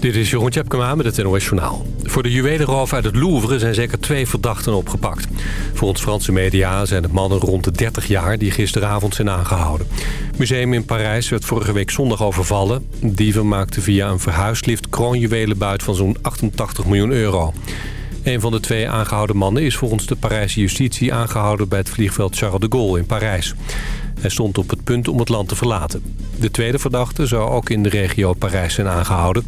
Dit is Jeroen Tjepkema met het NOS Journaal. Voor de juwelenroof uit het Louvre zijn zeker twee verdachten opgepakt. Volgens Franse media zijn het mannen rond de 30 jaar die gisteravond zijn aangehouden. Het museum in Parijs werd vorige week zondag overvallen. Dieven maakten via een verhuislift kroonjuwelenbuit van zo'n 88 miljoen euro. Een van de twee aangehouden mannen is volgens de Parijse justitie aangehouden bij het vliegveld Charles de Gaulle in Parijs. Hij stond op het punt om het land te verlaten. De tweede verdachte zou ook in de regio Parijs zijn aangehouden.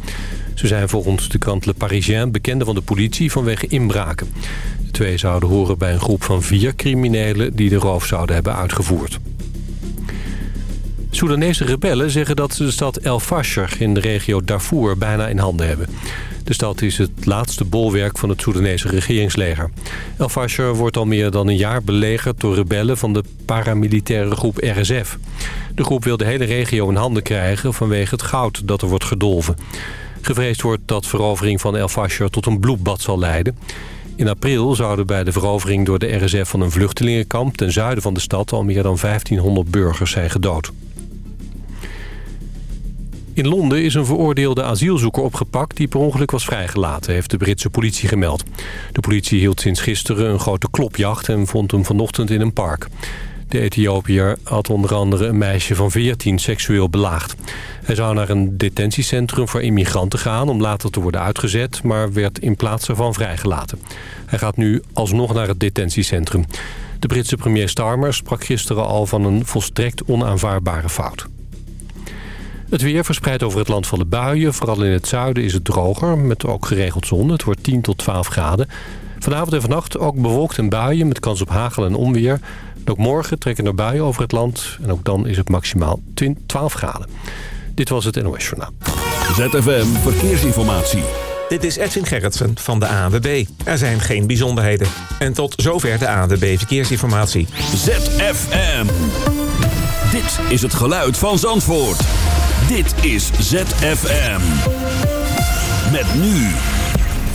Ze zijn volgens de krant Le Parisien bekenden van de politie vanwege inbraken. De twee zouden horen bij een groep van vier criminelen die de roof zouden hebben uitgevoerd. Soedanese rebellen zeggen dat ze de stad El Fasher in de regio Darfur bijna in handen hebben. De stad is het laatste bolwerk van het Soedanese regeringsleger. El Fasher wordt al meer dan een jaar belegerd door rebellen van de paramilitaire groep RSF. De groep wil de hele regio in handen krijgen vanwege het goud dat er wordt gedolven. Gevreesd wordt dat verovering van El Fasher tot een bloedbad zal leiden. In april zouden bij de verovering door de RSF van een vluchtelingenkamp... ten zuiden van de stad al meer dan 1500 burgers zijn gedood. In Londen is een veroordeelde asielzoeker opgepakt die per ongeluk was vrijgelaten, heeft de Britse politie gemeld. De politie hield sinds gisteren een grote klopjacht en vond hem vanochtend in een park. De Ethiopiër had onder andere een meisje van 14 seksueel belaagd. Hij zou naar een detentiecentrum voor immigranten gaan om later te worden uitgezet... maar werd in plaats ervan vrijgelaten. Hij gaat nu alsnog naar het detentiecentrum. De Britse premier Starmer sprak gisteren al van een volstrekt onaanvaardbare fout. Het weer verspreidt over het land van de buien. Vooral in het zuiden is het droger, met ook geregeld zon. Het wordt 10 tot 12 graden. Vanavond en vannacht ook bewolkt en buien met kans op hagel en onweer. ook morgen trekken er buien over het land. En ook dan is het maximaal 12 graden. Dit was het NOS Journaal. ZFM Verkeersinformatie. Dit is Edwin Gerritsen van de ANWB. Er zijn geen bijzonderheden. En tot zover de ANWB Verkeersinformatie. ZFM. Dit is het geluid van Zandvoort. Dit is ZFM. Met nu.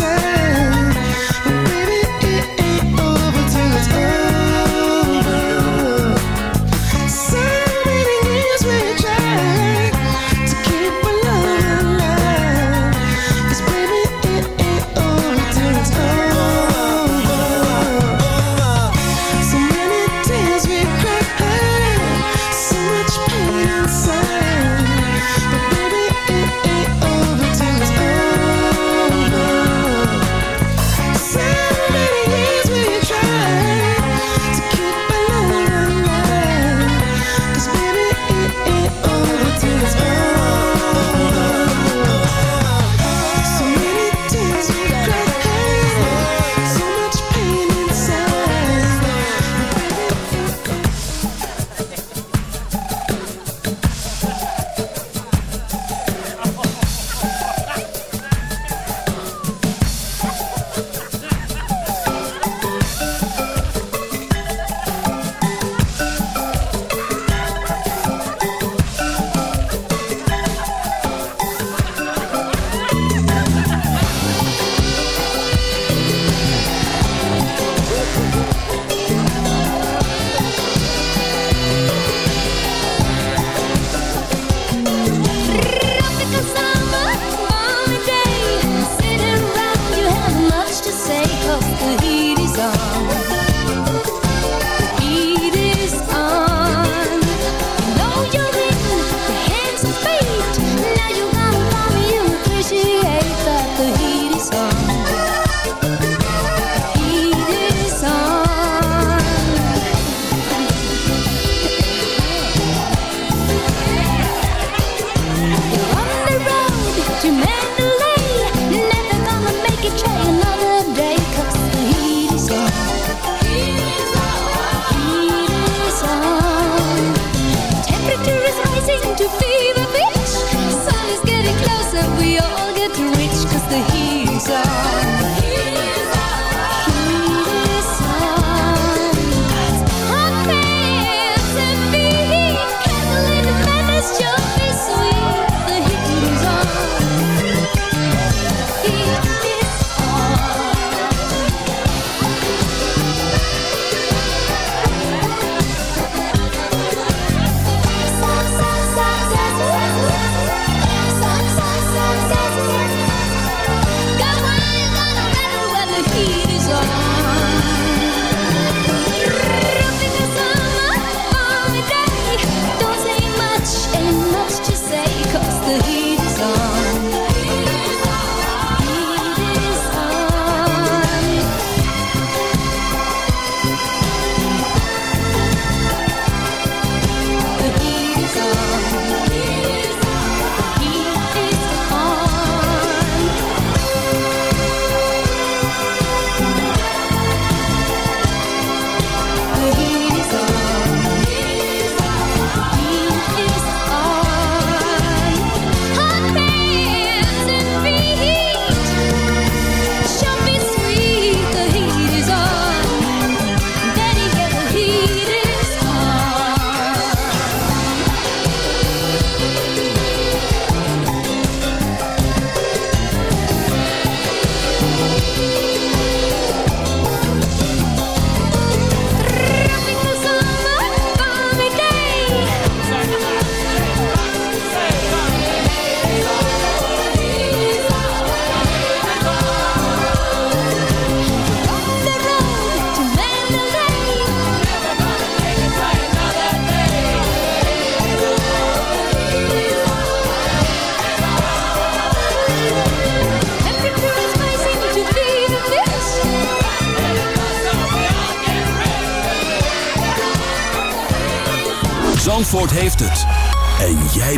Yeah.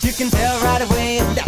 but you can tell right away that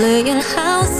laying house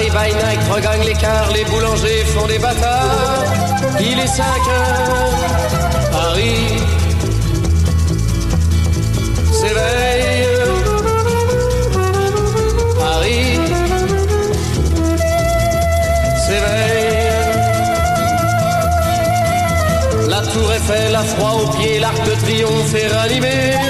Paris by night regagne l'écart, les boulangers font des bâtards. Il est 5 heures, Paris s'éveille. Paris s'éveille. La tour Eiffel a froid aux pieds, l'arc de triomphe est ranimé.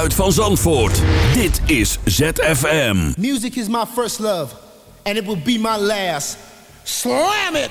Geluid van Zandvoort. Dit is ZFM. Music is my first love, and it will be my last. Slam it!